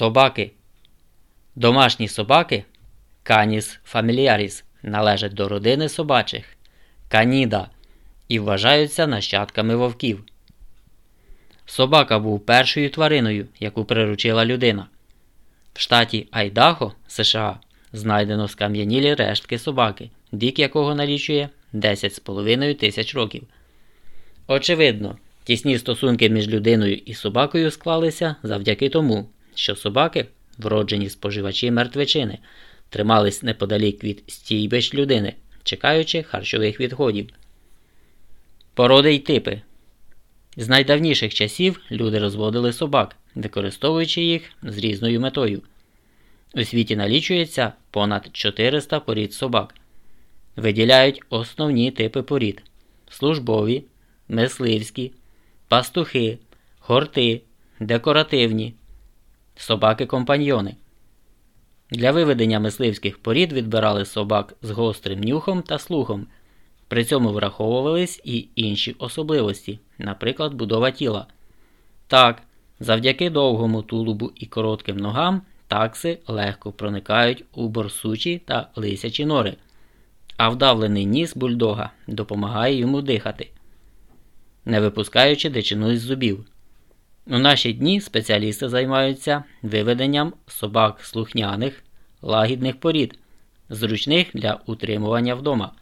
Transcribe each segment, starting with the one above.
Собаки. Домашні собаки Canis familiaris належать до родини собачих Каніда і вважаються нащадками вовків. Собака був першою твариною, яку приручила людина. В штаті Айдахо, США, знайдено скам'янілі рештки собаки, вік якого налічує 10,5 тисяч років. Очевидно, тісні стосунки між людиною і собакою склалися завдяки тому, що собаки, вроджені споживачі мертвечини, тримались неподалік від стійбищ людини, чекаючи харчових відходів. Породи й типи. З найдавніших часів люди розводили собак, використовуючи їх з різною метою. У світі налічується понад 400 порід собак. Виділяють основні типи порід: службові, мисливські, пастухи, хорти, декоративні, собаки-компаньйони. Для виведення мисливських порід відбирали собак з гострим нюхом та слухом. При цьому враховувались і інші особливості, наприклад, будова тіла. Так, завдяки довгому тулубу і коротким ногам такси легко проникають у борсучі та лисячі нори, а вдавлений ніс бульдога допомагає йому дихати, не випускаючи дичину із зубів. У наші дні спеціалісти займаються виведенням собак слухняних, лагідних порід, зручних для утримування вдома.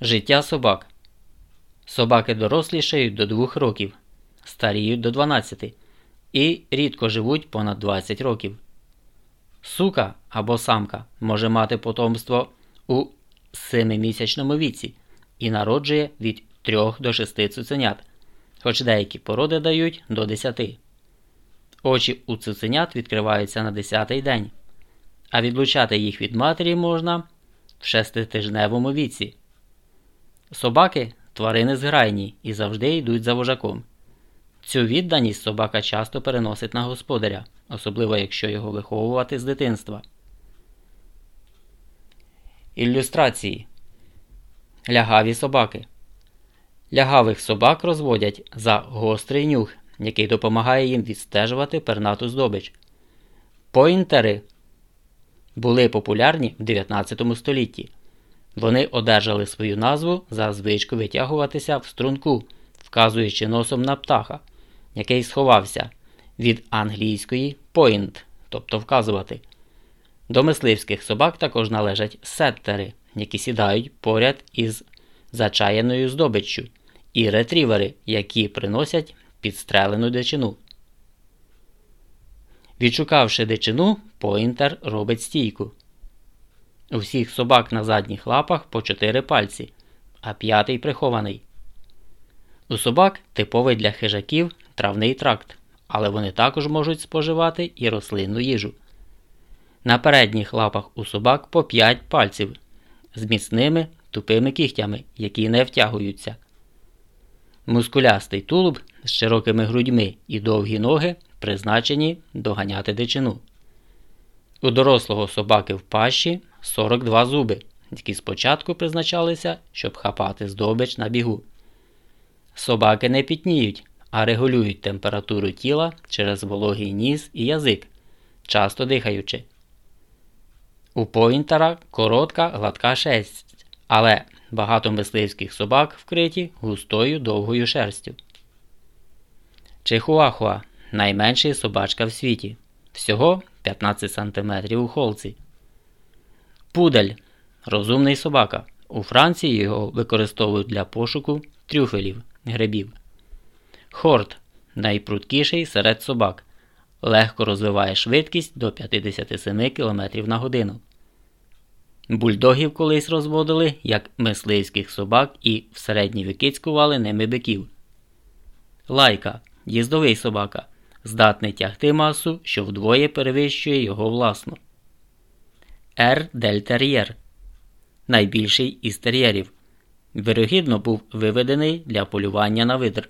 Життя собак. Собаки дорослішають до 2 років, старіють до 12 і рідко живуть понад 20 років. Сука або самка може мати потомство у 7-місячному віці і народжує від 3 до 6 цуценят, хоч деякі породи дають до 10. Очі у цуценят відкриваються на 10-й день, а відлучати їх від матері можна в 6-тижневому віці. Собаки тварини зграйні і завжди йдуть за вожаком. Цю відданість собака часто переносить на господаря, особливо якщо його виховувати з дитинства. Ілюстрації Лягаві собаки. Лягавих собак розводять за гострий нюх, який допомагає їм відстежувати пернату здобич. Поінтери були популярні в 19 столітті. Вони одержали свою назву за звичку витягуватися в струнку, вказуючи носом на птаха, який сховався від англійської point, тобто вказувати. До мисливських собак також належать сеттери, які сідають поряд із зачаяною здобиччю, і ретрівери, які приносять підстрелену дичину. Відшукавши дичину, поінтер робить стійку. У всіх собак на задніх лапах по чотири пальці, а п'ятий прихований. У собак типовий для хижаків травний тракт, але вони також можуть споживати і рослинну їжу. На передніх лапах у собак по 5 пальців з міцними тупими кігтями, які не втягуються. Мускулястий тулуб з широкими грудьми і довгі ноги призначені доганяти дичину. У дорослого собаки в пащі 42 зуби, які спочатку призначалися, щоб хапати здобич на бігу. Собаки не пітніють, а регулюють температуру тіла через вологий ніс і язик, часто дихаючи. У поінтера коротка гладка шерсть, але багато мисливських собак вкриті густою довгою шерстю. Чихуахуа найменший собачка в світі. Всього 15 см у холці. Пудель розумний собака. У Франції його використовують для пошуку трюфелів, грибів. Хорт найпрудкіший серед собак. Легко розвиває швидкість до 57 км на годину. Бульдогів колись розводили як мисливських собак і в середні віки цькували ними биків. Лайка їздовий собака, здатний тягти масу, що вдвоє перевищує його власну. Р. Дельтер'єр найбільший із тер'єрів. Вирогідно був виведений для полювання на видр.